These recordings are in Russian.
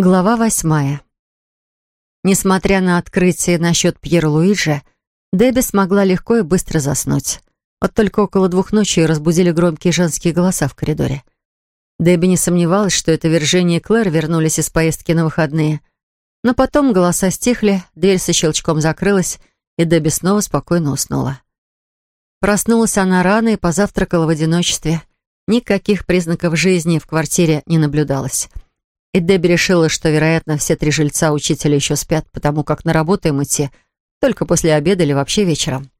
Глава восьмая. Несмотря на открытие насчет Пьера Луиджи, Дебби смогла легко и быстро заснуть. Вот только около двух ночи разбудили громкие женские голоса в коридоре. Дебби не сомневалась, что это Виржиния и Клэр вернулись из поездки на выходные. Но потом голоса стихли, дверь со щелчком закрылась, и Дебби снова спокойно уснула. Проснулась она рано и позавтракала в одиночестве. Никаких признаков жизни в квартире не наблюдалось. И Дебби решила, что, вероятно, все три жильца учителя еще спят, потому как на работу им идти только после обеда или вообще вечером.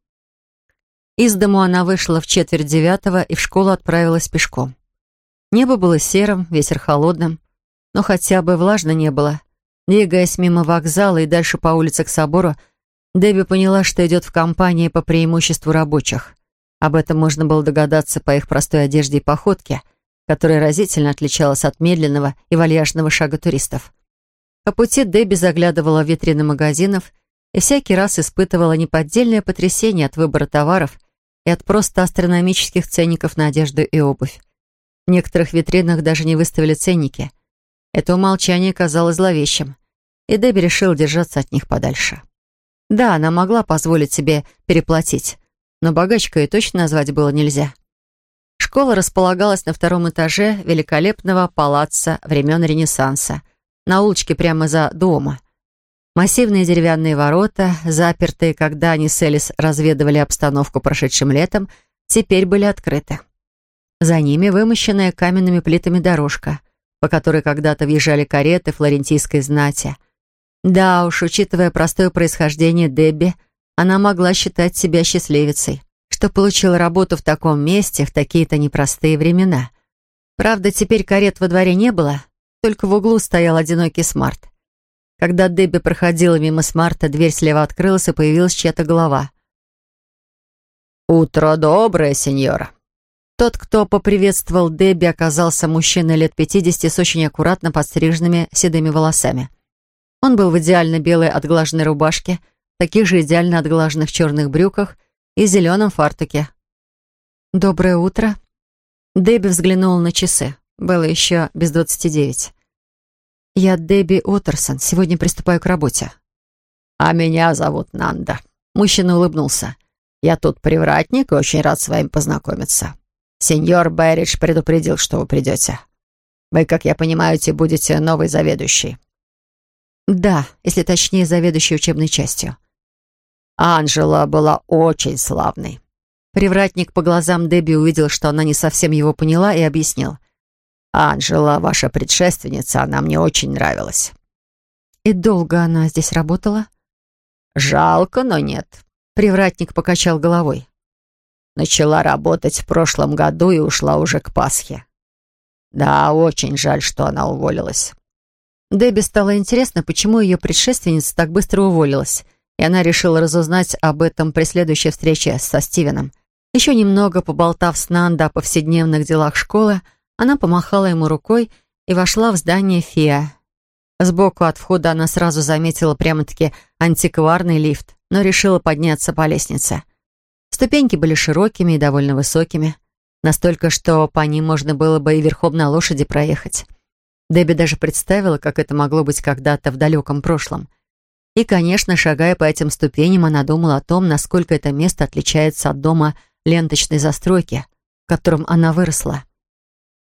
Из дому она вышла в четверть девятого и в школу отправилась пешком. Небо было серым, ветер холодным, но хотя бы влажно не было. Двигаясь мимо вокзала и дальше по улице к собору, Дебби поняла, что идет в компании по преимуществу рабочих. Об этом можно было догадаться по их простой одежде и походке — которая разительно отличалась от медленного и вальяжного шага туристов. По пути Дебби заглядывала в витрины магазинов и всякий раз испытывала неподдельное потрясение от выбора товаров и от просто астрономических ценников на одежду и обувь. В некоторых витринах даже не выставили ценники. Это умолчание казалось зловещим, и Дебби решила держаться от них подальше. Да, она могла позволить себе переплатить, но богачкой точно назвать было нельзя. Школа располагалась на втором этаже великолепного палаца времен Ренессанса, на улочке прямо за дома. Массивные деревянные ворота, запертые, когда они с Элис разведывали обстановку прошедшим летом, теперь были открыты. За ними вымощенная каменными плитами дорожка, по которой когда-то въезжали кареты флорентийской знати. Да уж, учитывая простое происхождение Дебби, она могла считать себя счастливицей что получила работу в таком месте в такие-то непростые времена. Правда, теперь карет во дворе не было, только в углу стоял одинокий смарт. Когда Дебби проходила мимо смарта, дверь слева открылась, и появилась чья-то голова. «Утро доброе, сеньора!» Тот, кто поприветствовал Дебби, оказался мужчиной лет пятидесяти с очень аккуратно подстриженными седыми волосами. Он был в идеально белой отглаженной рубашке, таких же идеально отглаженных черных брюках и зеленом фартуке. «Доброе утро». Дебби взглянула на часы. Было еще без двадцати девять. «Я Дебби Уоттерсон. Сегодня приступаю к работе». «А меня зовут Нанда». Мужчина улыбнулся. «Я тут привратник и очень рад с вами познакомиться. Сеньор Берридж предупредил, что вы придете. Вы, как я понимаю, будете новый заведующий». «Да, если точнее, заведующий учебной частью». Анжела была очень славной. Привратник по глазам Дебби увидел, что она не совсем его поняла, и объяснил. «Анжела, ваша предшественница, она мне очень нравилась». «И долго она здесь работала?» «Жалко, но нет». Привратник покачал головой. Начала работать в прошлом году и ушла уже к Пасхе. Да, очень жаль, что она уволилась. Дебби стало интересно, почему ее предшественница так быстро уволилась — и она решила разузнать об этом при следующей встрече со Стивеном. Еще немного поболтав с Нанда о повседневных делах школы, она помахала ему рукой и вошла в здание ФИА. Сбоку от входа она сразу заметила прямо-таки антикварный лифт, но решила подняться по лестнице. Ступеньки были широкими и довольно высокими, настолько, что по ним можно было бы и верхом на лошади проехать. Дебби даже представила, как это могло быть когда-то в далеком прошлом. И, конечно, шагая по этим ступеням, она думала о том, насколько это место отличается от дома ленточной застройки, в котором она выросла.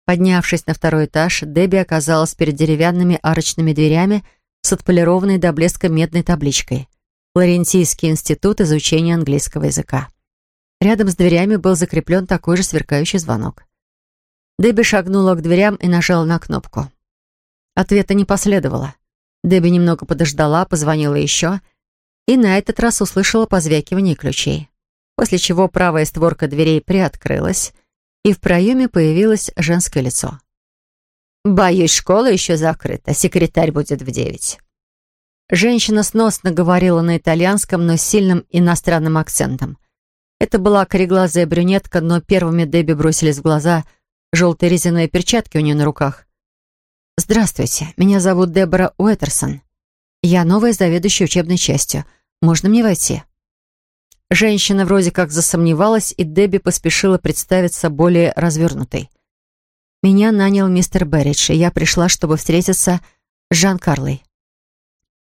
Поднявшись на второй этаж, Дебби оказалась перед деревянными арочными дверями с отполированной до блеска медной табличкой «Флорентийский институт изучения английского языка». Рядом с дверями был закреплен такой же сверкающий звонок. Дебби шагнула к дверям и нажала на кнопку. Ответа не последовало. Дебби немного подождала, позвонила еще и на этот раз услышала позвякивание ключей. После чего правая створка дверей приоткрылась, и в проеме появилось женское лицо. «Боюсь, школа еще закрыта. Секретарь будет в девять». Женщина сносно говорила на итальянском, но с сильным иностранным акцентом. Это была кореглазая брюнетка, но первыми Дебби бросились в глаза желтые резиновые перчатки у нее на руках. «Здравствуйте, меня зовут Дебора Уэттерсон. Я новая заведующая учебной частью. Можно мне войти?» Женщина вроде как засомневалась, и Дебби поспешила представиться более развернутой. «Меня нанял мистер Берридж, и я пришла, чтобы встретиться с Жан Карлой.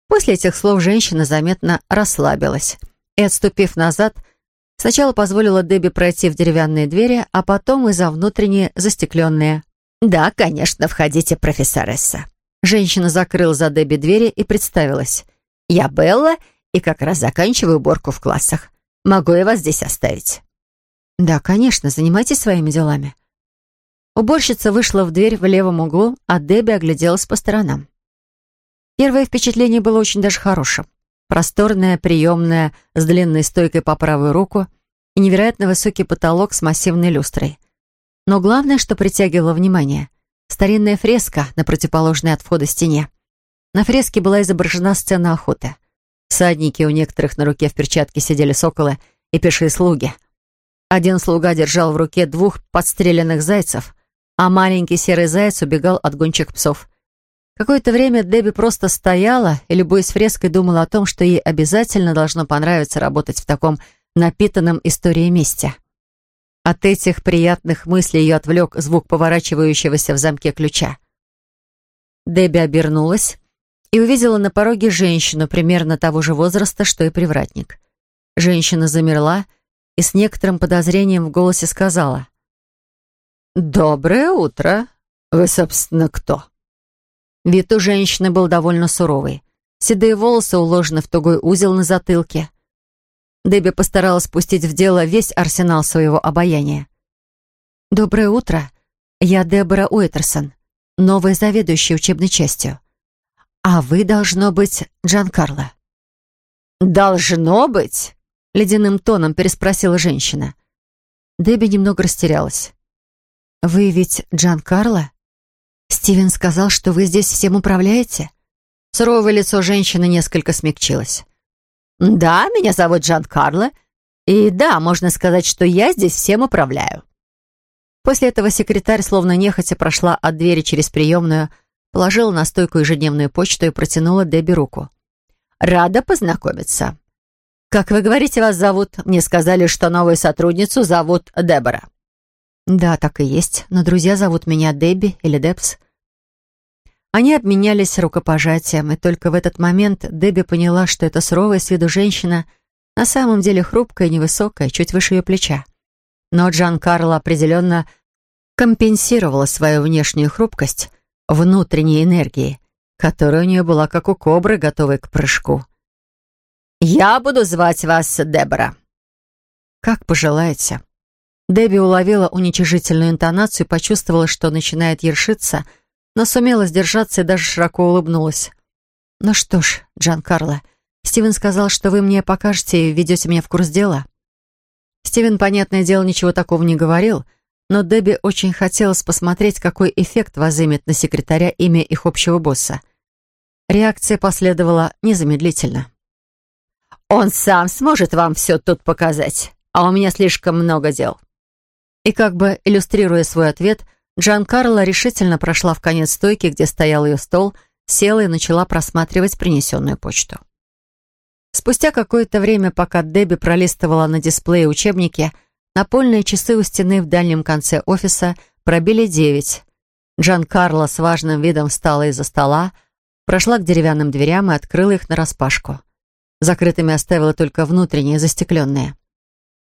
После этих слов женщина заметно расслабилась и, отступив назад, сначала позволила Дебби пройти в деревянные двери, а потом и за внутренние застекленные. «Да, конечно, входите, профессоресса». Женщина закрыла за Дебби двери и представилась. «Я Белла и как раз заканчиваю уборку в классах. Могу я вас здесь оставить?» «Да, конечно, занимайтесь своими делами». Уборщица вышла в дверь в левом углу, а Дебби огляделась по сторонам. Первое впечатление было очень даже хорошим. Просторная, приемная, с длинной стойкой по правую руку и невероятно высокий потолок с массивной люстрой. Но главное, что притягивало внимание — старинная фреска на противоположной от входа стене. На фреске была изображена сцена охоты. Садники у некоторых на руке в перчатке сидели соколы и пешие слуги. Один слуга держал в руке двух подстреленных зайцев, а маленький серый заяц убегал от гончих псов. Какое-то время Дебби просто стояла и, любуясь фреской, думала о том, что ей обязательно должно понравиться работать в таком напитанном историей месте. От этих приятных мыслей ее отвлек звук поворачивающегося в замке ключа. Дебби обернулась и увидела на пороге женщину примерно того же возраста, что и привратник. Женщина замерла и с некоторым подозрением в голосе сказала — «Доброе утро. Вы, собственно, кто?» Вид у женщины был довольно суровый. Седые волосы уложены в тугой узел на затылке. Дебби постаралась спустить в дело весь арсенал своего обаяния. «Доброе утро. Я Дебора Уэтерсон, новая заведующая учебной частью. А вы, должно быть, Джан Карло». «Должно быть?» — ледяным тоном переспросила женщина. Дебби немного растерялась. «Вы ведь Джан Карло? Стивен сказал, что вы здесь всем управляете?» Суровое лицо женщины несколько смягчилось. «Да, меня зовут Джан Карло, и да, можно сказать, что я здесь всем управляю». После этого секретарь, словно нехотя, прошла от двери через приемную, положила на стойку ежедневную почту и протянула Дебби руку. «Рада познакомиться. Как вы говорите, вас зовут? Мне сказали, что новую сотрудницу зовут Дебора». «Да, так и есть, но друзья зовут меня Дебби или Дебс». Они обменялись рукопожатием, и только в этот момент Дебби поняла, что эта суровая с виду женщина на самом деле хрупкая, невысокая, чуть выше ее плеча. Но Джан Карло определенно компенсировала свою внешнюю хрупкость внутренней энергией, которая у нее была как у кобры, готовой к прыжку. «Я буду звать вас Дебора». «Как пожелаете». Дебби уловила уничижительную интонацию и почувствовала, что начинает ершиться, но сумела сдержаться и даже широко улыбнулась. «Ну что ж, Джан Карло, Стивен сказал, что вы мне покажете и введете меня в курс дела». Стивен, понятное дело, ничего такого не говорил, но Дебби очень хотелось посмотреть, какой эффект возымет на секретаря имя их общего босса. Реакция последовала незамедлительно. «Он сам сможет вам все тут показать, а у меня слишком много дел». И как бы иллюстрируя свой ответ, Джан Карло решительно прошла в конец стойки, где стоял ее стол, села и начала просматривать принесенную почту. Спустя какое-то время, пока Дебби пролистывала на дисплее учебники, напольные часы у стены в дальнем конце офиса пробили девять. Джан Карло с важным видом встала из-за стола, прошла к деревянным дверям и открыла их нараспашку. Закрытыми оставила только внутренние, застекленные.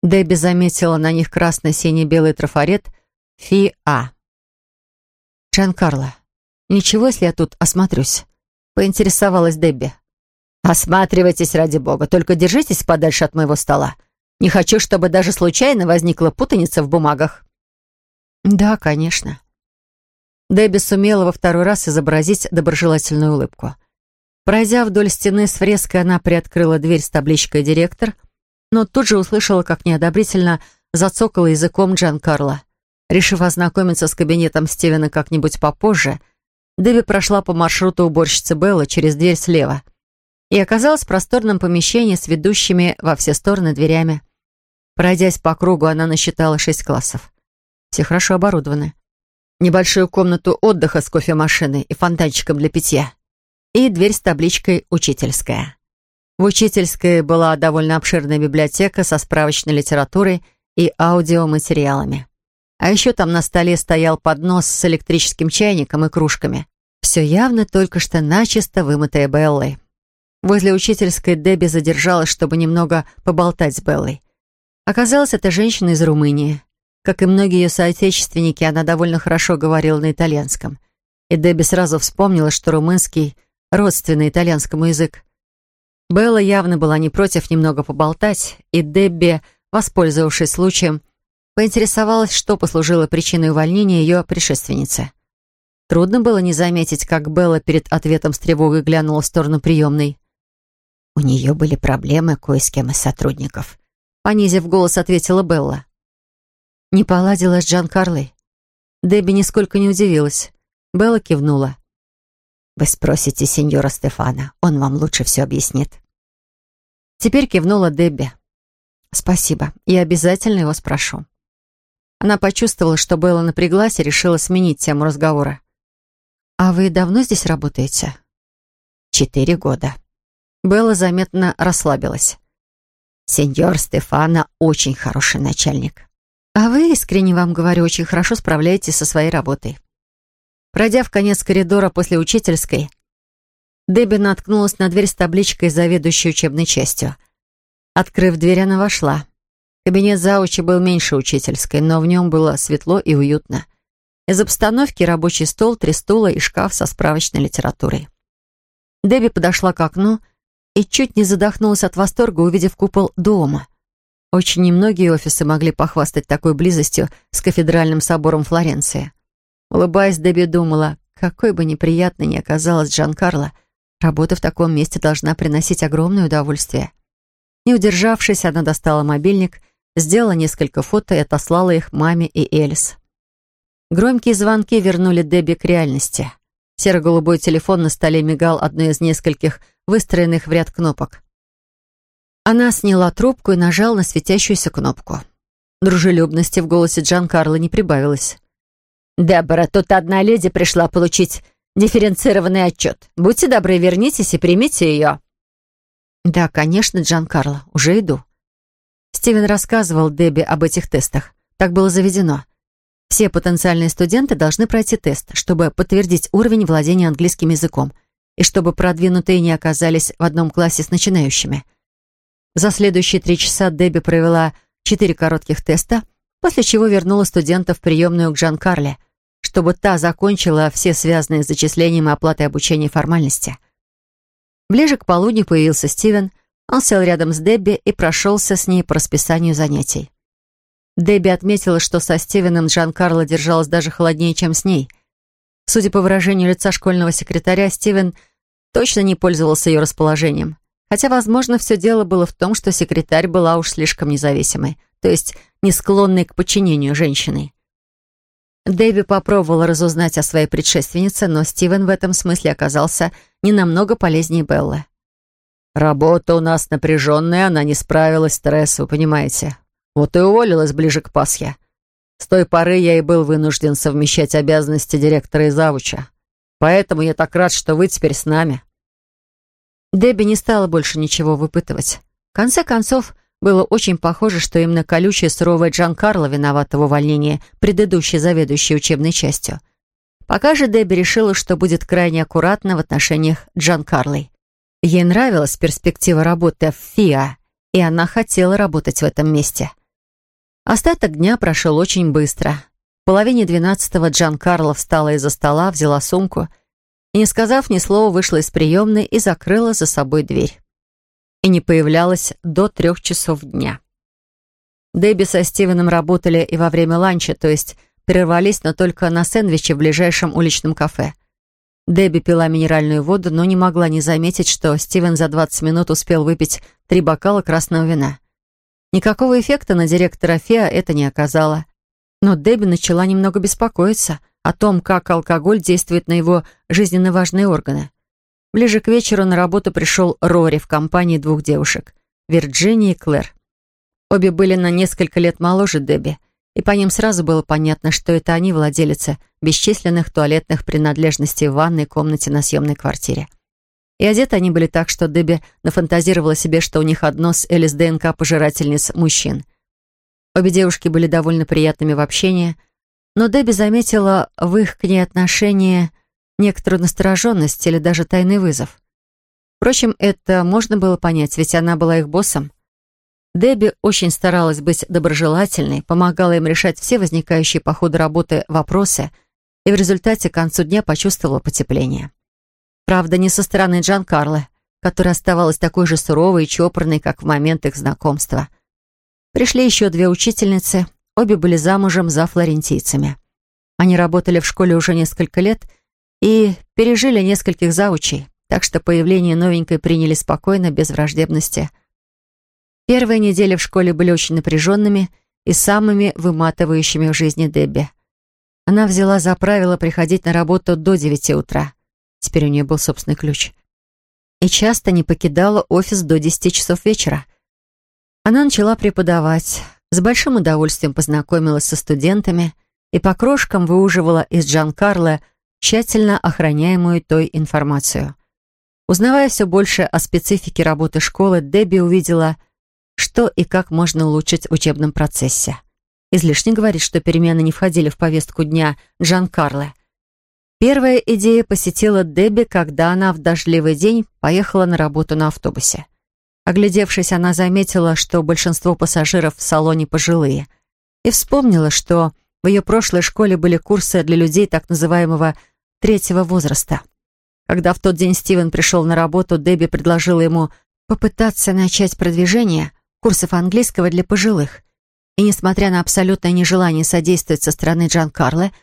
Дебби заметила на них красно-синий-белый трафарет «Фи-А». «Джан Карло, ничего, если я тут осмотрюсь?» — поинтересовалась Дебби. «Осматривайтесь ради бога, только держитесь подальше от моего стола. Не хочу, чтобы даже случайно возникла путаница в бумагах». «Да, конечно». Дебби сумела во второй раз изобразить доброжелательную улыбку. Пройдя вдоль стены с фреской, она приоткрыла дверь с табличкой «Директор», но тут же услышала, как неодобрительно зацокала языком Джан Карло. Решив ознакомиться с кабинетом Стивена как-нибудь попозже, Дебби прошла по маршруту уборщицы Белла через дверь слева и оказалась в просторном помещении с ведущими во все стороны дверями. Пройдясь по кругу, она насчитала шесть классов. Все хорошо оборудованы. Небольшую комнату отдыха с кофемашиной и фонтанчиком для питья. И дверь с табличкой «Учительская». В учительской была довольно обширная библиотека со справочной литературой и аудиоматериалами. А еще там на столе стоял поднос с электрическим чайником и кружками. все явно только что начисто вымытая Беллой. Возле учительской Дебби задержалась, чтобы немного поболтать с Беллой. Оказалось, это женщина из Румынии. Как и многие ее соотечественники, она довольно хорошо говорила на итальянском. И Дебби сразу вспомнила, что румынский — родственный итальянскому язык. Белла явно была не против немного поболтать, и Дебби, воспользовавшись случаем, поинтересовалась, что послужило причиной увольнения ее предшественницы. Трудно было не заметить, как Белла перед ответом с тревогой глянула в сторону приемной. «У нее были проблемы кое с кем из сотрудников», — понизив голос, ответила Белла. Не поладила с Джан Карлой. Дебби нисколько не удивилась. Белла кивнула. «Вы спросите сеньора Стефана, он вам лучше все объяснит». Теперь кивнула Дебби. «Спасибо, я обязательно его спрошу». Она почувствовала, что Белла напряглась и решила сменить тему разговора. «А вы давно здесь работаете?» «Четыре года». Белла заметно расслабилась. «Сеньор Стефана очень хороший начальник. А вы, искренне вам говорю, очень хорошо справляетесь со своей работой. Пройдя в конец коридора после учительской, Дебби наткнулась на дверь с табличкой, заведующей учебной частью. Открыв дверь, она вошла. Кабинет заучи был меньше учительской, но в нем было светло и уютно. Из обстановки рабочий стол, три стула и шкаф со справочной литературой. Дебби подошла к окну и чуть не задохнулась от восторга, увидев купол дома. Очень немногие офисы могли похвастать такой близостью с кафедральным собором Флоренции. Улыбаясь, Дебби думала, какой бы неприятной ни оказалась Джан Карло, работа в таком месте должна приносить огромное удовольствие. Не удержавшись, она достала мобильник, сделала несколько фото и отослала их маме и Элис. Громкие звонки вернули Дебби к реальности. Серо-голубой телефон на столе мигал одной из нескольких выстроенных в ряд кнопок. Она сняла трубку и нажала на светящуюся кнопку. Дружелюбности в голосе Джан Карло не прибавилось. «Дебора, тут одна леди пришла получить дифференцированный отчет. Будьте добры, вернитесь и примите ее». «Да, конечно, Джан Карло, уже иду». Стивен рассказывал Дебби об этих тестах. Так было заведено. Все потенциальные студенты должны пройти тест, чтобы подтвердить уровень владения английским языком и чтобы продвинутые не оказались в одном классе с начинающими – за следующие три часа Дебби провела четыре коротких теста, после чего вернула студентов в приемную к Жан Карле, чтобы та закончила все связанные с зачислением и оплатой обучения формальности. Ближе к полудню появился Стивен. Он сел рядом с Дебби и прошелся с ней по расписанию занятий. Дебби отметила, что со Стивеном Жан Карло держалась даже холоднее, чем с ней. Судя по выражению лица школьного секретаря, Стивен точно не пользовался ее расположением. Хотя, возможно, все дело было в том, что секретарь была уж слишком независимой, то есть не склонной к подчинению женщиной. Дэби попробовала разузнать о своей предшественнице, но Стивен в этом смысле оказался не намного полезнее Беллы. «Работа у нас напряженная, она не справилась, стресс, вы понимаете. Вот и уволилась ближе к Пасхе. С той поры я и был вынужден совмещать обязанности директора и завуча. Поэтому я так рад, что вы теперь с нами». Дебби не стала больше ничего выпытывать. В конце концов, было очень похоже, что именно колючая суровая Джан Карло виновата в увольнении предыдущей заведующей учебной частью. Пока же Дебби решила, что будет крайне аккуратна в отношениях Джан Карлой. Ей нравилась перспектива работы в ФИА, и она хотела работать в этом месте. Остаток дня прошел очень быстро. В половине двенадцатого Джан Карло встала из-за стола, взяла сумку — и, не сказав ни слова, вышла из приемной и закрыла за собой дверь. И не появлялась до трех часов дня. Дебби со Стивеном работали и во время ланча, то есть прервались, но только на сэндвиче в ближайшем уличном кафе. Дебби пила минеральную воду, но не могла не заметить, что Стивен за 20 минут успел выпить три бокала красного вина. Никакого эффекта на директора Феа это не оказало. Но Дебби начала немного беспокоиться — о том, как алкоголь действует на его жизненно важные органы. Ближе к вечеру на работу пришел Рори в компании двух девушек — Вирджинии и Клэр. Обе были на несколько лет моложе Дебби, и по ним сразу было понятно, что это они владелицы бесчисленных туалетных принадлежностей в ванной комнате на съемной квартире. И одеты они были так, что Дебби нафантазировала себе, что у них одно с Элис ДНК пожирательниц мужчин. Обе девушки были довольно приятными в общении — но Дебби заметила в их к ней отношении некоторую настороженность или даже тайный вызов. Впрочем, это можно было понять, ведь она была их боссом. Дебби очень старалась быть доброжелательной, помогала им решать все возникающие по ходу работы вопросы и в результате к концу дня почувствовала потепление. Правда, не со стороны Джан Карлы, которая оставалась такой же суровой и чопорной, как в момент их знакомства. Пришли еще две учительницы, обе были замужем за флорентийцами. Они работали в школе уже несколько лет и пережили нескольких заучей, так что появление новенькой приняли спокойно, без враждебности – Первые недели в школе были очень напряженными и самыми выматывающими в жизни Дебби. Она взяла за правило приходить на работу до девяти утра. Теперь у нее был собственный ключ. И часто не покидала офис до десяти часов вечера. Она начала преподавать, с большим удовольствием познакомилась со студентами и по крошкам выуживала из Джан Карло тщательно охраняемую той информацию. Узнавая все больше о специфике работы школы, Дебби увидела – что и как можно улучшить в учебном процессе. Излишне говорить, что перемены не входили в повестку дня Джан Карле. Первая идея посетила Дебби, когда она в дождливый день поехала на работу на автобусе. Оглядевшись, она заметила, что большинство пассажиров в салоне пожилые, и вспомнила, что в ее прошлой школе были курсы для людей так называемого третьего возраста. Когда в тот день Стивен пришел на работу, Дебби предложила ему попытаться начать продвижение курсов английского для пожилых. И, несмотря на абсолютное нежелание содействовать со стороны Джан Карле,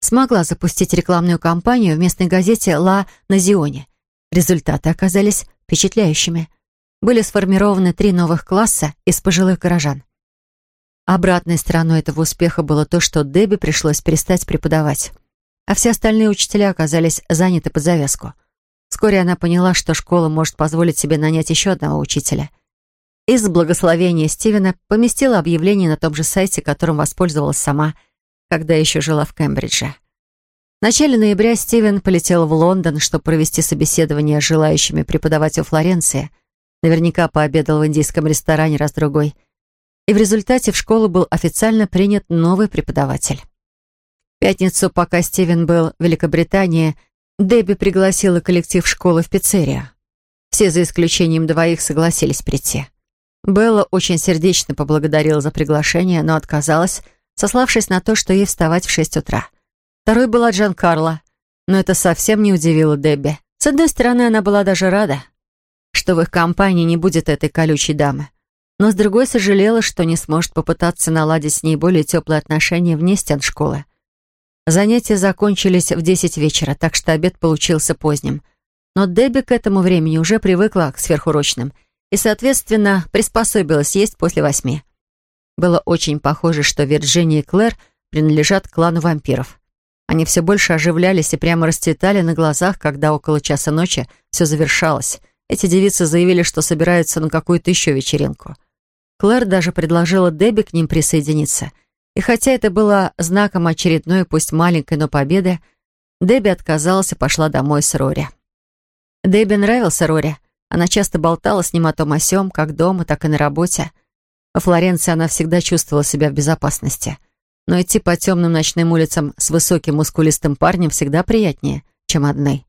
смогла запустить рекламную кампанию в местной газете «Ла Назионе». Результаты оказались впечатляющими. Были сформированы три новых класса из пожилых горожан. Обратной стороной этого успеха было то, что Дебби пришлось перестать преподавать, а все остальные учителя оказались заняты под завязку. Вскоре она поняла, что школа может позволить себе нанять еще одного учителя — из благословения Стивена поместила объявление на том же сайте, которым воспользовалась сама, когда еще жила в Кембридже. В начале ноября Стивен полетел в Лондон, чтобы провести собеседование с желающими преподавать во Флоренции. Наверняка пообедал в индийском ресторане раз-другой. И в результате в школу был официально принят новый преподаватель. В пятницу, пока Стивен был в Великобритании, Дебби пригласила коллектив школы в пиццерию. Все, за исключением двоих, согласились прийти. Белла очень сердечно поблагодарила за приглашение, но отказалась, сославшись на то, что ей вставать в шесть утра. Второй была Джан Карло, но это совсем не удивило Дебби. С одной стороны, она была даже рада, что в их компании не будет этой колючей дамы. Но с другой сожалела, что не сможет попытаться наладить с ней более теплые отношения вне стен школы. Занятия закончились в десять вечера, так что обед получился поздним. Но Дебби к этому времени уже привыкла к сверхурочным – и, соответственно, приспособилась есть после восьми. Было очень похоже, что Вирджиния и Клэр принадлежат клану вампиров. Они все больше оживлялись и прямо расцветали на глазах, когда около часа ночи все завершалось. Эти девицы заявили, что собираются на какую-то еще вечеринку. Клэр даже предложила Дебби к ним присоединиться. И хотя это было знаком очередной, пусть маленькой, но победы, Дебби отказалась и пошла домой с Рори. Дебби нравился Рори, она часто болтала с ним о том о сём, как дома, так и на работе. Во Флоренции она всегда чувствовала себя в безопасности. Но идти по темным ночным улицам с высоким мускулистым парнем всегда приятнее, чем одной.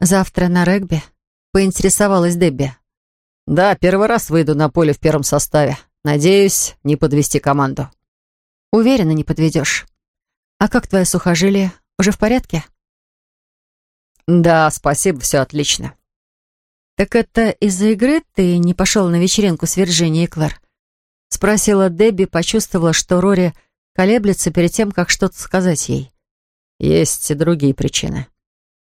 «Завтра на регби?» — поинтересовалась Дебби. «Да, первый раз выйду на поле в первом составе. Надеюсь, не подвести команду». «Уверена, не подведешь. А как твое сухожилие? Уже в порядке?» «Да, спасибо, все отлично. «Так это из-за игры ты не пошел на вечеринку с Вирджинией Клэр?» Спросила Дебби, почувствовала, что Рори колеблется перед тем, как что-то сказать ей. «Есть и другие причины».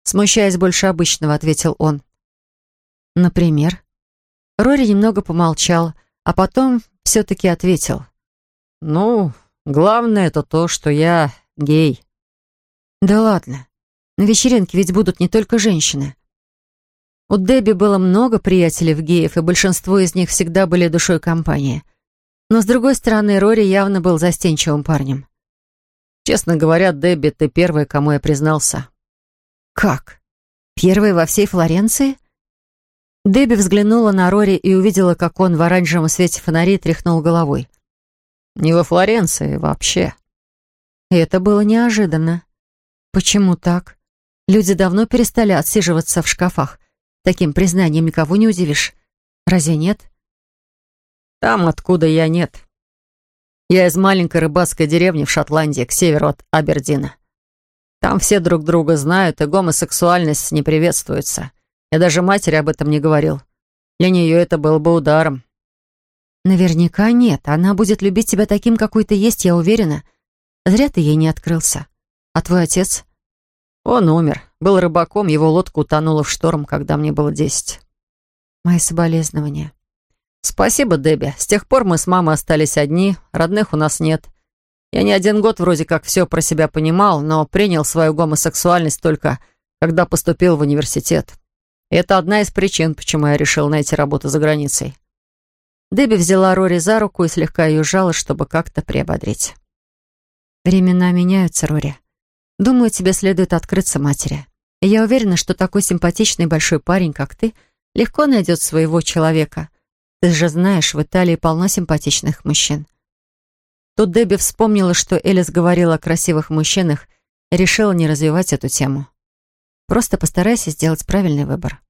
Смущаясь больше обычного, ответил он. «Например?» Рори немного помолчал, а потом все-таки ответил. «Ну, главное это то, что я гей». «Да ладно. На вечеринке ведь будут не только женщины. У Дебби было много приятелей-геев, и большинство из них всегда были душой компании. Но, с другой стороны, Рори явно был застенчивым парнем. «Честно говоря, Дебби, ты первая, кому я признался». «Как? Первый во всей Флоренции?» Дебби взглянула на Рори и увидела, как он в оранжевом свете фонарей тряхнул головой. «Не во Флоренции, вообще». И это было неожиданно. «Почему так?» Люди давно перестали отсиживаться в шкафах. Таким признанием никого не удивишь. Разве нет? Там, откуда я, нет. Я из маленькой рыбацкой деревни в Шотландии, к северу от Абердина. Там все друг друга знают, и гомосексуальность не приветствуется. Я даже матери об этом не говорил. Для нее это было бы ударом. Наверняка нет. Она будет любить тебя таким, какой ты есть, я уверена. Зря ты ей не открылся. А твой отец? Он умер. Был рыбаком, его лодка утонула в шторм, когда мне было десять. Мои соболезнования. Спасибо, Дебби. С тех пор мы с мамой остались одни, родных у нас нет. Я не один год вроде как все про себя понимал, но принял свою гомосексуальность только, когда поступил в университет. И это одна из причин, почему я решил найти работу за границей. Дебби взяла Рори за руку и слегка ее сжала, чтобы как-то приободрить. «Времена меняются, Рори. Думаю, тебе следует открыться матери. И я уверена, что такой симпатичный большой парень, как ты, легко найдет своего человека. Ты же знаешь, в Италии полно симпатичных мужчин. Тут Дебби вспомнила, что Элис говорила о красивых мужчинах и решила не развивать эту тему. Просто постарайся сделать правильный выбор.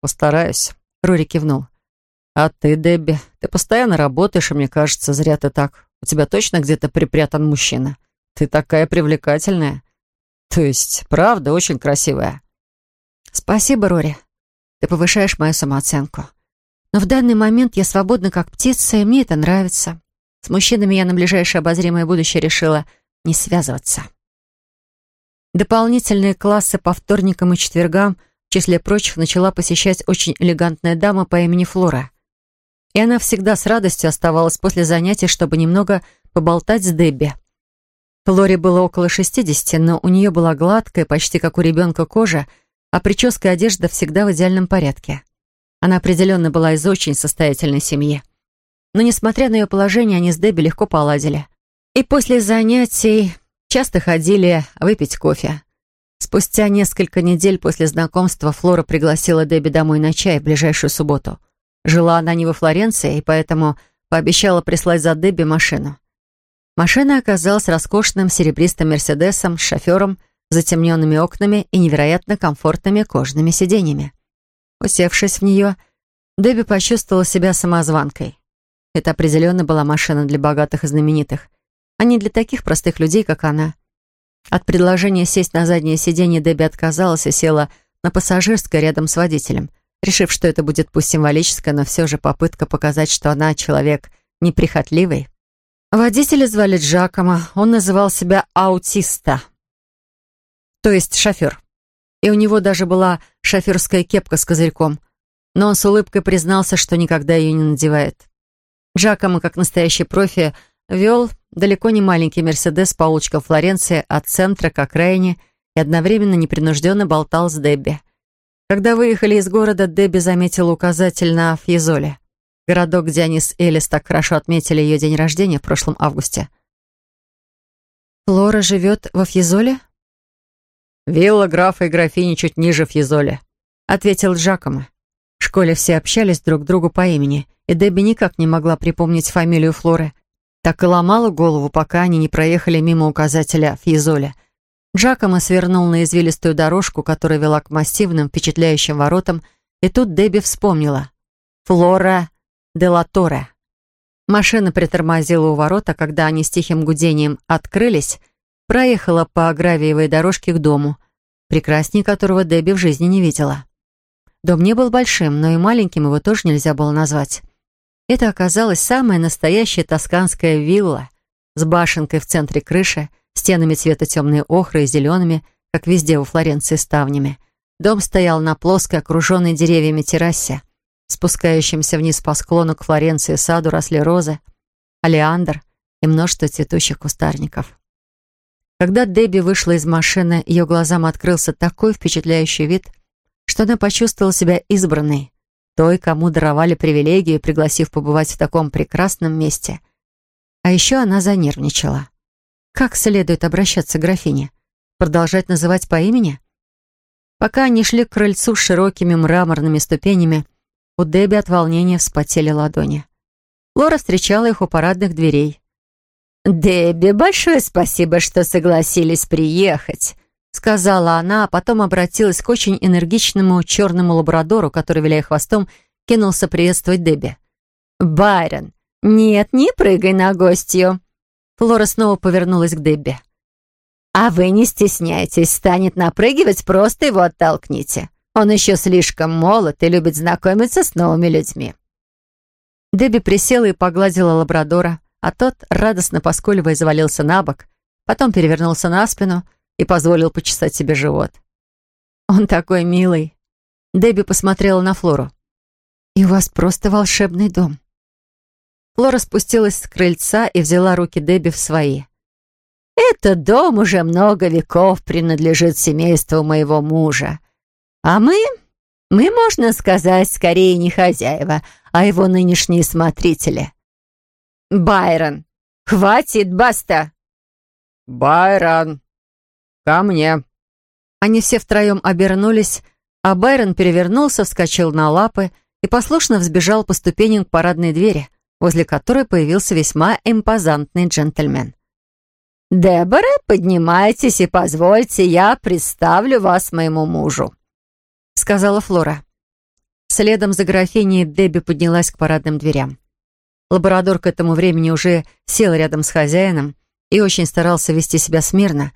«Постараюсь», — Рори кивнул. «А ты, Дебби, ты постоянно работаешь, и мне кажется, зря ты так. У тебя точно где-то припрятан мужчина? Ты такая привлекательная. То есть, правда, очень красивая». «Спасибо, Рори. Ты повышаешь мою самооценку. Но в данный момент я свободна как птица, и мне это нравится. С мужчинами я на ближайшее обозримое будущее решила не связываться. Дополнительные классы по вторникам и четвергам, в числе прочих, начала посещать очень элегантная дама по имени Флора. И она всегда с радостью оставалась после занятий, чтобы немного поболтать с Дебби. Флоре было около 60, но у нее была гладкая, почти как у ребенка кожа, а прическа и одежда всегда в идеальном порядке. Она определенно была из очень состоятельной семьи. Но, несмотря на ее положение, они с Дебби легко поладили. И после занятий часто ходили выпить кофе. Спустя несколько недель после знакомства Флора пригласила Дебби домой на чай в ближайшую субботу. Жила она не во Флоренции, и поэтому пообещала прислать за Дебби машину. Машина оказалась роскошным серебристым «Мерседесом» с шофером, затемненными окнами и невероятно комфортными кожаными сиденьями. Усевшись в нее, Дебби почувствовала себя самозванкой. Это определенно была машина для богатых и знаменитых, а не для таких простых людей, как она. От предложения сесть на заднее сиденье Дебби отказалась и села на пассажирское рядом с водителем, решив, что это будет пусть символическая, но все же попытка показать, что она человек неприхотливый. Водителя звали Джакомо, он называл себя аутиста, то есть шофер. И у него даже была шоферская кепка с козырьком, но он с улыбкой признался, что никогда ее не надевает. Джакомо, как настоящий профи, вел далеко не маленький «Мерседес» по улочкам Флоренции от центра к окраине и одновременно непринужденно болтал с Дебби. Когда выехали из города, Дебби заметила указатель на Фьезоле, городок, где они с Элис так хорошо отметили ее день рождения в прошлом августе. «Флора живет во Фьезоле?» «Вилла графа и графини чуть ниже Фьезоле», — ответил Джакомо. В школе все общались друг к другу по имени — и Дебби никак не могла припомнить фамилию Флоры. Так и ломала голову, пока они не проехали мимо указателя Фьезоля. Джакомо свернул на извилистую дорожку, которая вела к массивным, впечатляющим воротам, и тут Дебби вспомнила. Флора де ла Торе. Машина притормозила у ворота, когда они с тихим гудением открылись, проехала по гравиевой дорожке к дому, прекрасней которого Дебби в жизни не видела. Дом не был большим, но и маленьким его тоже нельзя было назвать. Это оказалась самая настоящая тосканская вилла с башенкой в центре крыши, стенами цвета темной охры и зелеными, как везде во Флоренции, ставнями. Дом стоял на плоской, окруженной деревьями террасе. Спускающемся вниз по склону к Флоренции саду росли розы, алиандр и множество цветущих кустарников. Когда Дебби вышла из машины, ее глазам открылся такой впечатляющий вид, что она почувствовала себя избранной, той, кому даровали привилегию, пригласив побывать в таком прекрасном месте. А еще она занервничала. Как следует обращаться к графине? Продолжать называть по имени? Пока они шли к крыльцу с широкими мраморными ступенями, у Дебби от волнения вспотели ладони. Лора встречала их у парадных дверей. «Дебби, большое спасибо, что согласились приехать», сказала она, а потом обратилась к очень энергичному черному лабрадору, который, виляя хвостом, кинулся приветствовать Дебби. «Байрон, нет, не прыгай на гостью!» Флора снова повернулась к Дебби. «А вы не стесняйтесь, станет напрыгивать, просто его оттолкните. Он еще слишком молод и любит знакомиться с новыми людьми». Дебби присела и погладила лабрадора, а тот, радостно поскуливая, завалился на бок, потом перевернулся на спину и позволил почесать себе живот. «Он такой милый!» Дебби посмотрела на Флору. «И у вас просто волшебный дом». Флора спустилась с крыльца и взяла руки Дебби в свои. «Этот дом уже много веков принадлежит семейству моего мужа. А мы, мы, можно сказать, скорее не хозяева, а его нынешние смотрители. Байрон, хватит, баста!» «Байрон, ко мне!» Они все втроем обернулись, а Байрон перевернулся, вскочил на лапы и послушно взбежал по ступеням к парадной двери, возле которой появился весьма импозантный джентльмен. «Дебора, поднимайтесь и позвольте, я представлю вас моему мужу», — сказала Флора. Следом за графиней Дебби поднялась к парадным дверям. Лаборадор к этому времени уже сел рядом с хозяином и очень старался вести себя смирно,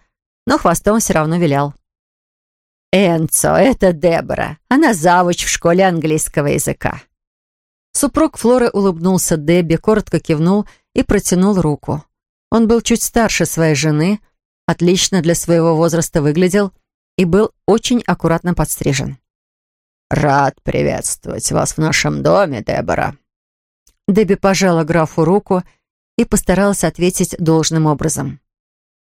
но хвостом все равно вилял. «Энцо, это Дебора. Она завуч в школе английского языка». Супруг Флоры улыбнулся Дебби, коротко кивнул и протянул руку. Он был чуть старше своей жены, отлично для своего возраста выглядел и был очень аккуратно подстрижен. «Рад приветствовать вас в нашем доме, Дебора». Дебби пожала графу руку и постаралась ответить должным образом.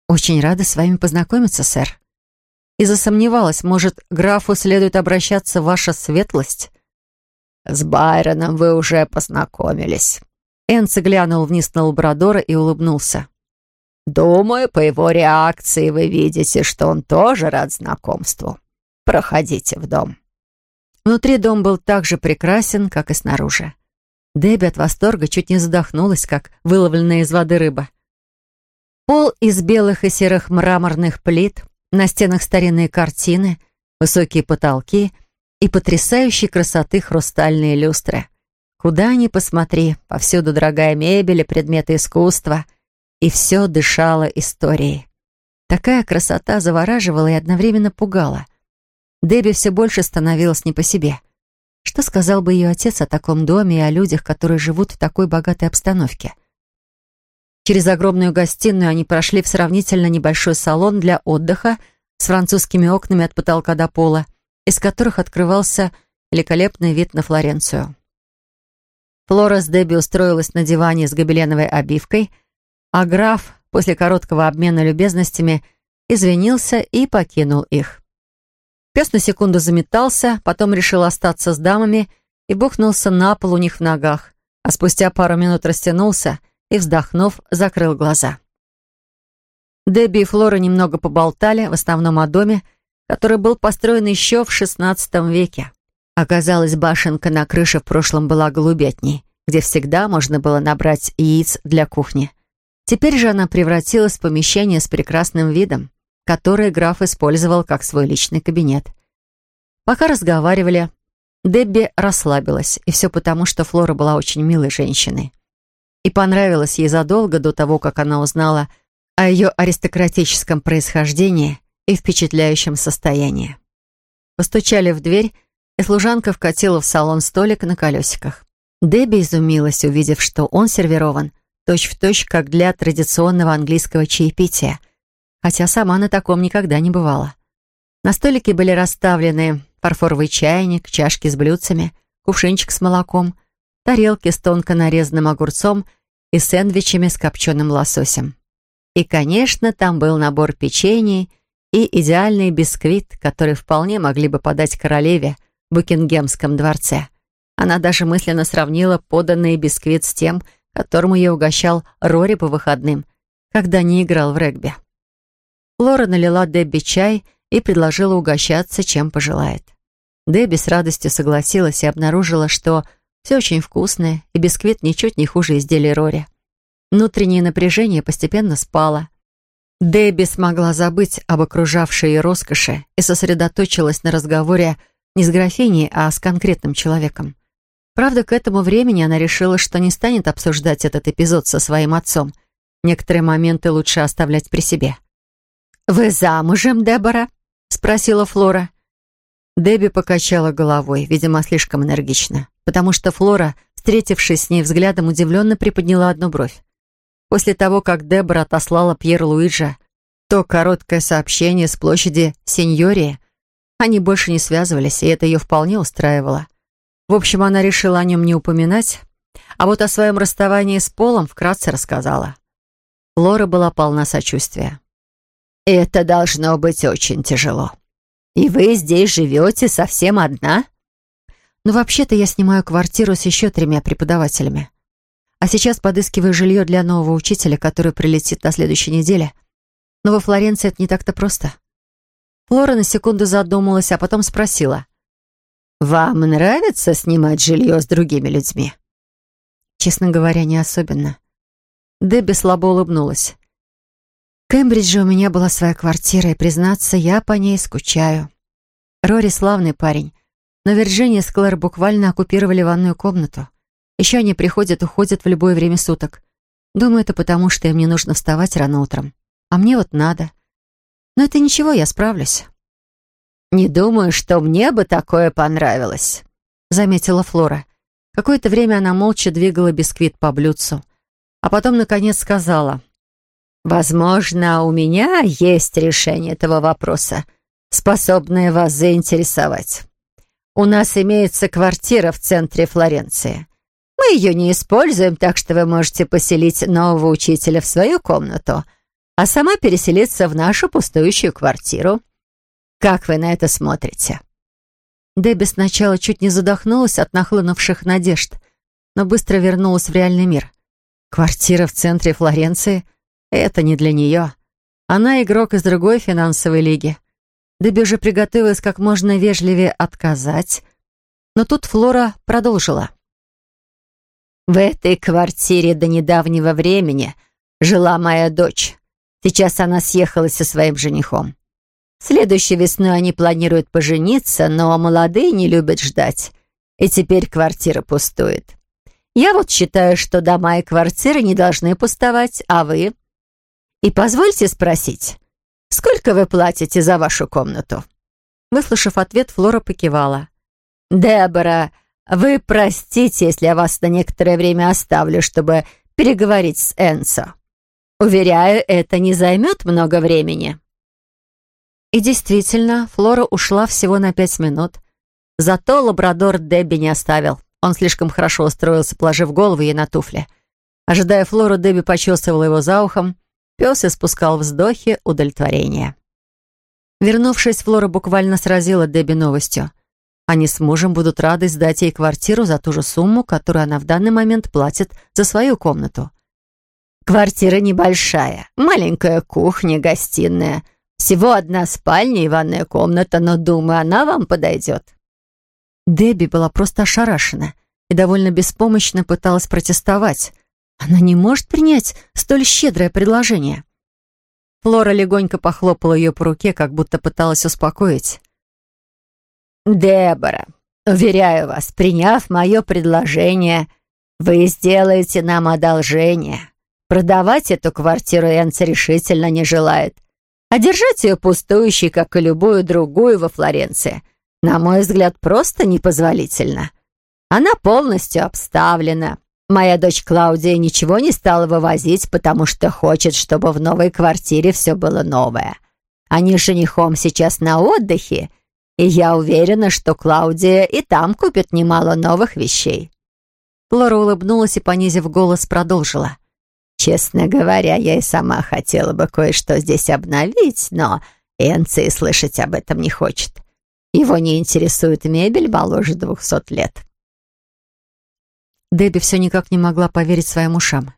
«Очень рада с вами познакомиться, сэр». И засомневалась, может, графу следует обращаться ваша светлость? «С Байроном вы уже познакомились», Энце глянул вниз на лабрадора и улыбнулся. «Думаю, по его реакции вы видите, что он тоже рад знакомству. Проходите в дом». Внутри дом был так же прекрасен, как и снаружи. Дебби от восторга чуть не задохнулась, как выловленная из воды рыба. Пол из белых и серых мраморных плит, на стенах старинные картины, высокие потолки и потрясающей красоты хрустальные люстры. Куда ни посмотри, повсюду дорогая мебель и предметы искусства, и все дышало историей. Такая красота завораживала и одновременно пугала. Дебби все больше становилась не по себе. Что сказал бы ее отец о таком доме и о людях, которые живут в такой богатой обстановке? Через огромную гостиную они прошли в сравнительно небольшой салон для отдыха с французскими окнами от потолка до пола, из которых открывался великолепный вид на Флоренцию. Флора с Дебби устроилась на диване с гобеленовой обивкой, а граф после короткого обмена любезностями извинился и покинул их. Пес на секунду заметался, потом решил остаться с дамами и бухнулся на пол у них в ногах, а спустя пару минут растянулся и, вздохнув, закрыл глаза. Дебби и Флора немного поболтали, в основном о доме, который был построен еще в XVI веке. Оказалось, башенка на крыше в прошлом была голубятней, где всегда можно было набрать яиц для кухни. Теперь же она превратилась в помещение с прекрасным видом, которое граф использовал как свой личный кабинет. Пока разговаривали, Дебби расслабилась, и все потому, что Флора была очень милой женщиной. И понравилась ей задолго до того, как она узнала о ее аристократическом происхождении и впечатляющем состоянии. Постучали в дверь, и служанка вкатила в салон столик на колесиках. Дебби изумилась, увидев, что он сервирован точь-в-точь, точь, как для традиционного английского чаепития, хотя сама на таком никогда не бывала. На столике были расставлены фарфоровый чайник, чашки с блюдцами, кувшинчик с молоком, тарелки с тонко нарезанным огурцом и сэндвичами с копченым лососем. И, конечно, там был набор печений и идеальный бисквит, который вполне могли бы подать королеве – Букингемском дворце. Она даже мысленно сравнила поданный бисквит с тем, которому я угощал Рори по выходным, когда не играл в регби. Лора налила Дебби чай и предложила угощаться, чем пожелает. Дебби с радостью согласилась и обнаружила, что все очень вкусное, и бисквит ничуть не хуже изделий Рори. Внутреннее напряжение постепенно спало. Дебби смогла забыть об окружавшей ее роскоши и сосредоточилась на разговоре не с графиней, а с конкретным человеком. Правда, к этому времени она решила, что не станет обсуждать этот эпизод со своим отцом. Некоторые моменты лучше оставлять при себе. «Вы замужем, Дебора?» — спросила Флора. Дебби покачала головой, видимо, слишком энергично, потому что Флора, встретившись с ней взглядом, удивленно приподняла одну бровь. После того, как Дебора отослала Пьер Луиджа то короткое сообщение с площади Сеньории, они больше не связывались, и это ее вполне устраивало. В общем, она решила о нем не упоминать, а вот о своем расставании с Полом вкратце рассказала. Лора была полна сочувствия. «Это должно быть очень тяжело. И вы здесь живете совсем одна?» «Ну, вообще-то я снимаю квартиру с еще тремя преподавателями. А сейчас подыскиваю жилье для нового учителя, который прилетит на следующей неделе. Но во Флоренции это не так-то просто». Флора на секунду задумалась, а потом спросила. «Вам нравится снимать жилье с другими людьми?» Честно говоря, не особенно. Дебби слабо улыбнулась. Кембридже у меня была своя квартира, и, признаться, я по ней скучаю. Рори славный парень, но Вирджиния с Клэр буквально оккупировали ванную комнату. Еще они приходят, уходят в любое время суток. Думаю, это потому, что им не нужно вставать рано утром. А мне вот надо. Но это ничего, я справлюсь. «Не думаю, что мне бы такое понравилось», — заметила Флора. Какое-то время она молча двигала бисквит по блюдцу, а потом, наконец, сказала. «Возможно, у меня есть решение этого вопроса, способное вас заинтересовать. У нас имеется квартира в центре Флоренции. Мы ее не используем, так что вы можете поселить нового учителя в свою комнату, а сама переселиться в нашу пустующую квартиру». Как вы на это смотрите?» Дебби сначала чуть не задохнулась от нахлынувших надежд, но быстро вернулась в реальный мир. Квартира в центре Флоренции — это не для нее. Она игрок из другой финансовой лиги. Дебби уже приготовилась как можно вежливее отказать, но тут Флора продолжила. «В этой квартире до недавнего времени жила моя дочь. Сейчас она съехалась со своим женихом. Следующей весной они планируют пожениться, но молодые не любят ждать. И теперь квартира пустует. Я вот считаю, что дома и квартиры не должны пустовать, а вы? И позвольте спросить, сколько вы платите за вашу комнату?» Выслушав ответ, Флора покивала. «Дебора, вы простите, если я вас на некоторое время оставлю, чтобы переговорить с Энсо. Уверяю, это не займет много времени». И действительно, Флора ушла всего на пять минут. Зато лабрадор Дебби не оставил. Он слишком хорошо устроился, положив голову ей на туфли. Ожидая Флору, Дебби почесывала его за ухом. Пес испускал вздохи удовлетворения. Вернувшись, Флора буквально сразила Дебби новостью. Они с мужем будут рады сдать ей квартиру за ту же сумму, которую она в данный момент платит за свою комнату. «Квартира небольшая, маленькая кухня, гостиная», всего одна спальня и ванная комната, но, думаю, она вам подойдет». Дебби была просто ошарашена и довольно беспомощно пыталась протестовать. Она не может принять столь щедрое предложение. Флора легонько похлопала ее по руке, как будто пыталась успокоить. «Дебора, уверяю вас, приняв мое предложение, вы сделаете нам одолжение. Продавать эту квартиру Энца решительно не желает. А держать ее пустующей, как и любую другую во Флоренции, на мой взгляд, просто непозволительно. Она полностью обставлена. Моя дочь Клаудия ничего не стала вывозить, потому что хочет, чтобы в новой квартире все было новое. Они с женихом сейчас на отдыхе, и я уверена, что Клаудия и там купит немало новых вещей». Флора улыбнулась и, понизив голос, продолжила. Честно говоря, я и сама хотела бы кое-что здесь обновить, но Энци слышать об этом не хочет. Его не интересует мебель моложе двухсот лет. Дебби все никак не могла поверить своим ушам.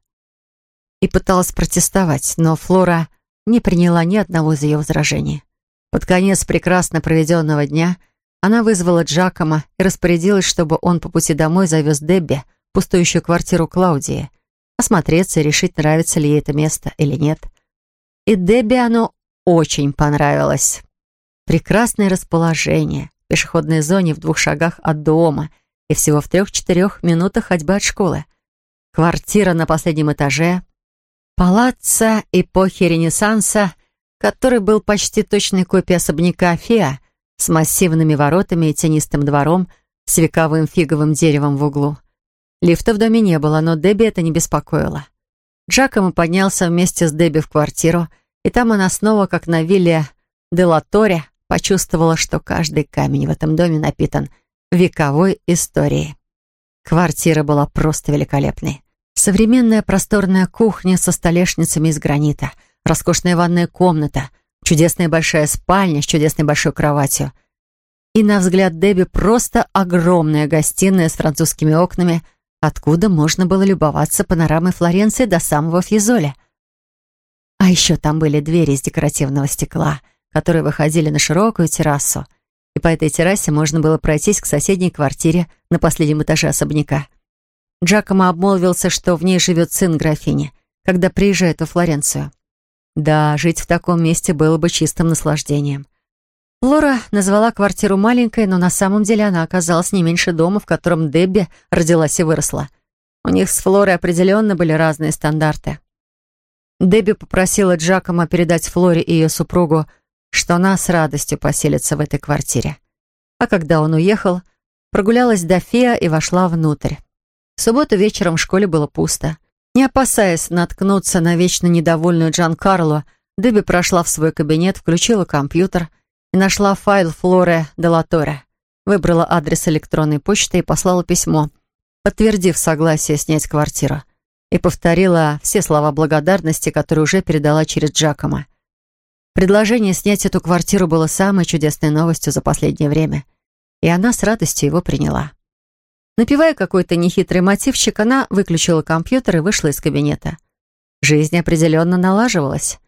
И пыталась протестовать, но Флора не приняла ни одного из ее возражений. Под конец прекрасно проведенного дня она вызвала Джакома и распорядилась, чтобы он по пути домой завез Дебби в пустующую квартиру Клаудии — осмотреться и решить, нравится ли ей это место или нет. И Дебби оно очень понравилось. Прекрасное расположение, в пешеходной зоне в двух шагах от дома и всего в трех-четырех минутах ходьбы от школы. Квартира на последнем этаже, палаццо эпохи Ренессанса, который был почти точной копией особняка Фиа с массивными воротами и тенистым двором с вековым фиговым деревом в углу. Лифта в доме не было, но Дебби это не беспокоило. Джакомо поднялся вместе с Дебби в квартиру, и там она снова, как на вилле Делаторе, почувствовала, что каждый камень в этом доме напитан вековой историей. Квартира была просто великолепной. Современная просторная кухня со столешницами из гранита, роскошная ванная комната, чудесная большая спальня с чудесной большой кроватью. И, на взгляд Дебби, просто огромная гостиная с французскими окнами — откуда можно было любоваться панорамой Флоренции до самого Фьезоля. А еще там были двери из декоративного стекла, которые выходили на широкую террасу, и по этой террасе можно было пройтись к соседней квартире на последнем этаже особняка. Джакомо обмолвился, что в ней живет сын графини, когда приезжает во Флоренцию. Да, жить в таком месте было бы чистым наслаждением. Лора назвала квартиру маленькой, но на самом деле она оказалась не меньше дома, в котором Дебби родилась и выросла. У них с Флорой определенно были разные стандарты. Дебби попросила Джакома передать Флоре и ее супругу, что она с радостью поселится в этой квартире. А когда он уехал, прогулялась до Феа и вошла внутрь. В субботу вечером в школе было пусто. Не опасаясь наткнуться на вечно недовольную Джан Карло, Дебби прошла в свой кабинет, включила компьютер — и нашла файл Флоре де Латоре. Выбрала адрес электронной почты и послала письмо, подтвердив согласие снять квартиру. И повторила все слова благодарности, которые уже передала через Джакома. Предложение снять эту квартиру было самой чудесной новостью за последнее время, и она с радостью его приняла. Напевая какой-то нехитрый мотивчик, она выключила компьютер и вышла из кабинета. Жизнь определенно налаживалась.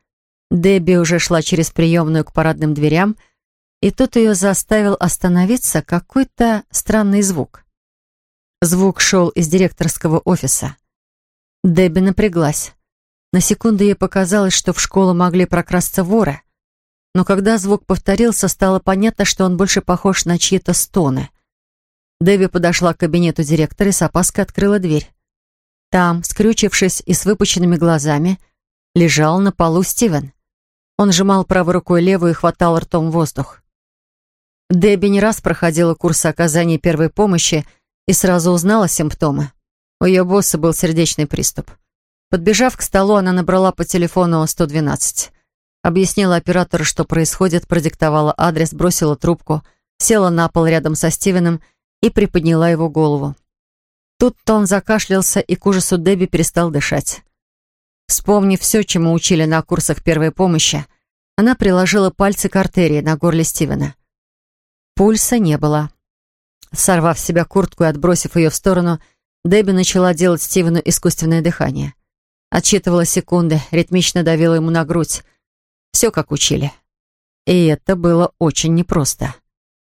Дебби уже шла через приемную к парадным дверям, и тут ее заставил остановиться какой-то странный звук. Звук шел из директорского офиса. Дебби напряглась. На секунду ей показалось, что в школу могли прокрасться воры. Но когда звук повторился, стало понятно, что он больше похож на чьи-то стоны. Дебби подошла к кабинету директора и с опаской открыла дверь. Там, скрючившись и с выпученными глазами, лежал на полу Стивен. Он сжимал правой рукой левую и хватал ртом воздух. Дебби не раз проходила курсы оказания первой помощи и сразу узнала симптомы. У ее босса был сердечный приступ. Подбежав к столу, она набрала по телефону 112. Объяснила оператору, что происходит, продиктовала адрес, бросила трубку, села на пол рядом со Стивеном и приподняла его голову. Тут-то он закашлялся и к ужасу Дебби перестал дышать. Вспомнив все, чему учили на курсах первой помощи, она приложила пальцы к артерии на горле Стивена. Пульса не было. Сорвав с себя куртку и отбросив ее в сторону, Дебби начала делать Стивену искусственное дыхание. Отсчитывала секунды, ритмично давила ему на грудь. Все как учили. И это было очень непросто.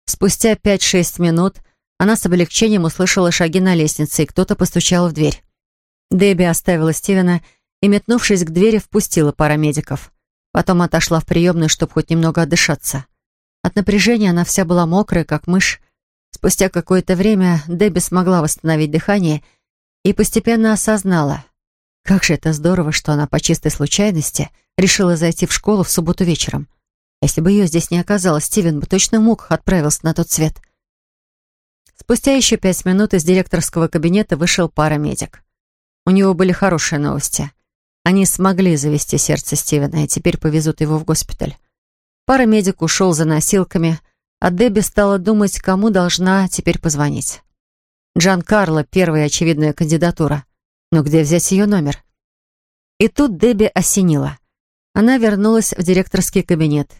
Спустя пять-шесть минут она с облегчением услышала шаги на лестнице, и кто-то постучал в дверь. Дебби оставила Стивена и, метнувшись к двери, впустила парамедиков. Потом отошла в приемную, чтобы хоть немного отдышаться. От напряжения она вся была мокрая, как мышь. Спустя какое-то время Дебби смогла восстановить дыхание и постепенно осознала, как же это здорово, что она по чистой случайности решила зайти в школу в субботу вечером. Если бы ее здесь не оказалось, Стивен бы точно мог отправился на тот свет. Спустя еще пять минут из директорского кабинета вышел парамедик. У него были хорошие новости. Они смогли завести сердце Стивена и теперь повезут его в госпиталь. Парамедик ушел за носилками, а Дебби стала думать, кому должна теперь позвонить. Джан Карло — первая очевидная кандидатура. Но где взять ее номер? И тут Дебби осенила. Она вернулась в директорский кабинет.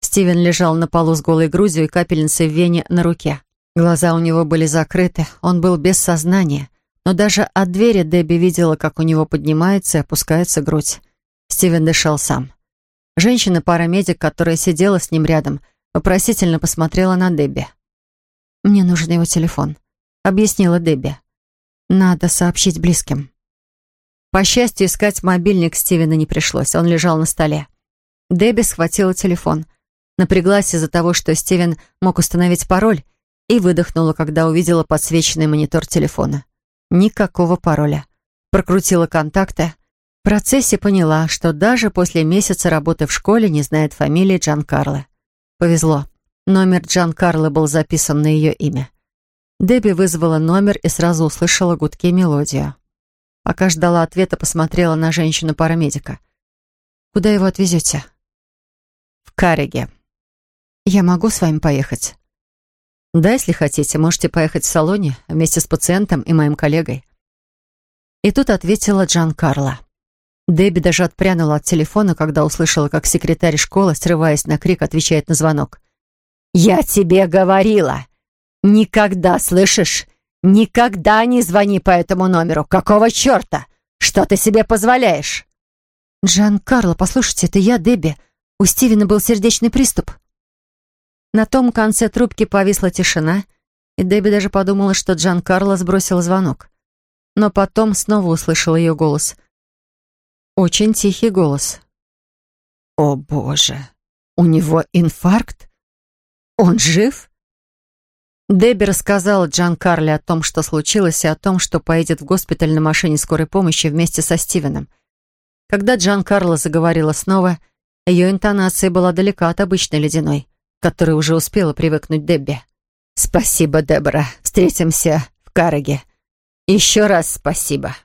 Стивен лежал на полу с голой грудью и капельницей в вене на руке. Глаза у него были закрыты, он был без сознания. Но даже от двери Дебби видела, как у него поднимается и опускается грудь. Стивен дышал сам. Женщина-парамедик, которая сидела с ним рядом, вопросительно посмотрела на Дебби. «Мне нужен его телефон», — объяснила Дебби. «Надо сообщить близким». По счастью, искать мобильник Стивена не пришлось, он лежал на столе. Дебби схватила телефон. Напряглась из-за того, что Стивен мог установить пароль, и выдохнула, когда увидела подсвеченный монитор телефона. Никакого пароля. Прокрутила контакты. В процессе поняла, что даже после месяца работы в школе не знает фамилии Джан Карло. Повезло. Номер Джан Карло был записан на ее имя. Дебби вызвала номер и сразу услышала гудки мелодию. Пока ждала ответа, посмотрела на женщину-парамедика. «Куда его отвезете?» «В Карриге». «Я могу с вами поехать?» «Да, если хотите, можете поехать в салоне вместе с пациентом и моим коллегой». И тут ответила Джан Карла. Дебби даже отпрянула от телефона, когда услышала, как секретарь школы, срываясь на крик, отвечает на звонок. «Я тебе говорила! Никогда, слышишь? «Никогда не звони по этому номеру! Какого черта? Что ты себе позволяешь?» «Джан Карло, послушайте, это я, Дебби. У Стивена был сердечный приступ». На том конце трубки повисла тишина, и Дебби даже подумала, что Джан Карло сбросил звонок. Но потом снова услышала ее голос. Очень тихий голос. «О, Боже! У него инфаркт? Он жив?» Дебби рассказала Джан Карли о том, что случилось, и о том, что поедет в госпиталь на машине скорой помощи вместе со Стивеном. Когда Джан Карла заговорила снова, ее интонация была далека от обычной ледяной, которой уже успела привыкнуть Дебби. «Спасибо, Дебора. Встретимся в Караге. Еще раз спасибо».